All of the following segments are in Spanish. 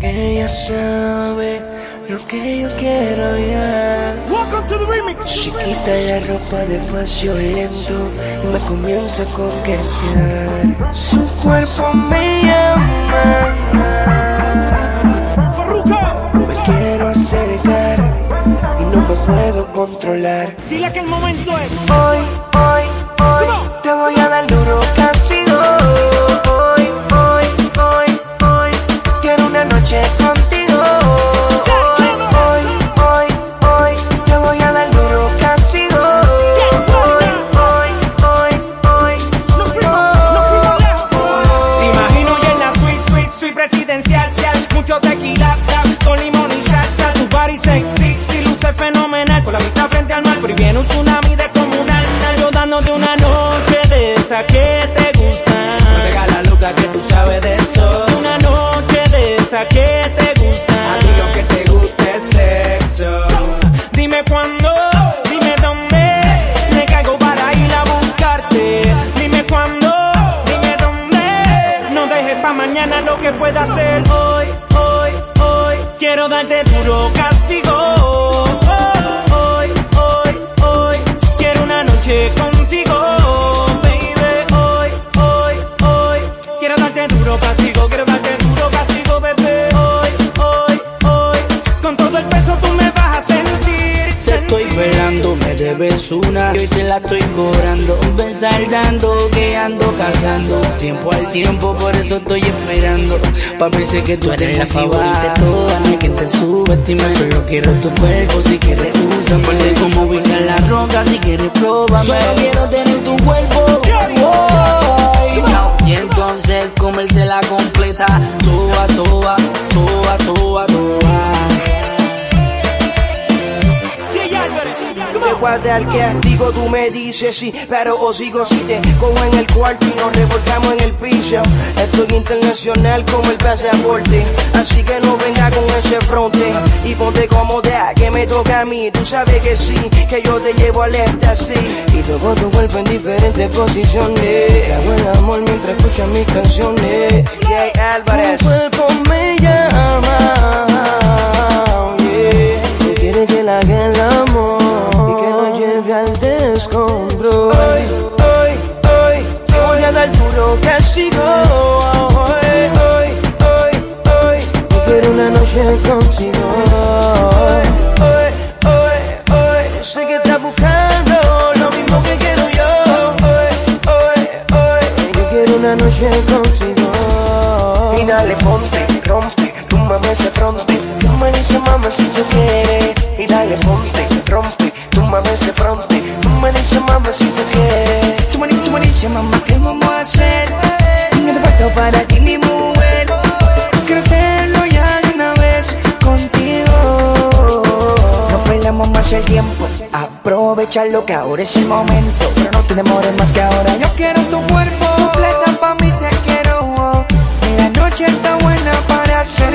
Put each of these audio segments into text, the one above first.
Ella sabe lo que yo quiero ya. Welcome to the remix. Se quita la ropa despacio lento y me comienza a coquetear. Su cuerpo me llama. Farruko, Me quiero acercar y no me puedo controlar. dile que el momento es. Hoy presidencial. sal, Mucho tequila, con limón y salsa. Tu body sexy, sí, luce fenomenal. Con la vista frente al mar, pero viene un tsunami descomunal. Yo dándote una noche de esa que te gusta. Pega la loca que tú sabes de No dejes pa' mañana lo que pueda hacer hoy, hoy, hoy. Quiero darte duro castigo. Debes una y hoy te la estoy cobrando. Ven saldando, que ando cazando. Tiempo al tiempo, por eso estoy esperando. Papi, sé que tú eres la favorita de todas. No hay quien te subestime. Solo quiero tu cuerpo, si quieres usa. Fuerte como ubicar la roca, si quieres pruébame. Solo quiero tener tu cuerpo. Y entonces comérsela completa. Toa, toa, toa, toa, toa. Te guarda el castigo, tú me dices sí, pero o sigo si te cojo en el cuarto y nos revolcamos en el piso. Estoy internacional como el pasaporte, así que no venga con ese fronte y ponte cómoda que me toca a mí. Tú sabes que sí, que yo te llevo al éxtasis y toco tu cuerpo en diferentes posiciones. Te hago el amor mientras escuchas mis canciones. Lleve al descontrol. Hoy, hoy, hoy, te voy a dar duro castigo. Hoy, hoy, hoy, hoy, yo quiero una noche contigo. Hoy, hoy, hoy, hoy, sé que estás buscando lo mismo que quiero yo. Hoy, hoy, hoy, yo quiero una noche contigo. Y dale ponte, rompe, tú mames ese fronte. Tú me dices mami si tú quieres. Y dale ponte, mami si tú quieres. Tú me, tú dices mamá qué vamos a hacer. No te falta para ti mi mujer. Quiero hacerlo ya de una vez contigo. No peleamos más el tiempo. Aprovecha lo que ahora es el momento. Pero no te demores más que ahora. Yo quiero tu cuerpo. Completa pa' mí te quiero. Y la noche está buena para hacerlo.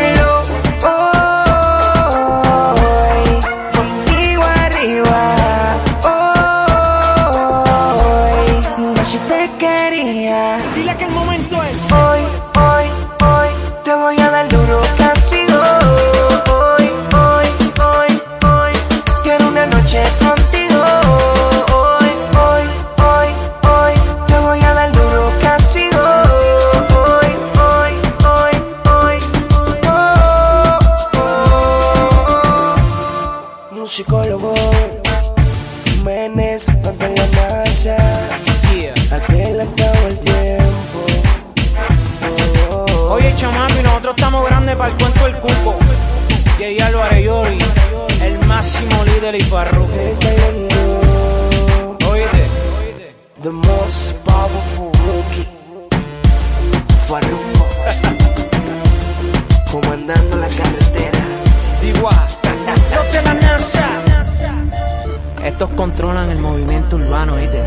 Dile que el momento es. Hoy, hoy, hoy te voy a dar duro castigo. Hoy, hoy, hoy, hoy quiero una noche contigo. Hoy, hoy, hoy, hoy te voy a dar duro castigo. Hoy, hoy, hoy, hoy. Oh, oh. Musicólogo Menes, ante la NASA. Y nosotros estamos grandes para el cuento del cuco. Jay Álvarez Yori, el máximo líder y farruco. Oíste. The most powerful rookie. Farruko. Comandando la carretera. Digua. Los de la NASA. Estos controlan el movimiento urbano, ¿oíste?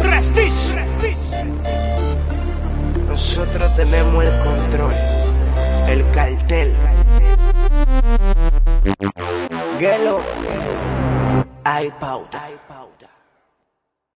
Prestige. Nosotros tenemos el control. El cartel. Gelo. Hay pauta.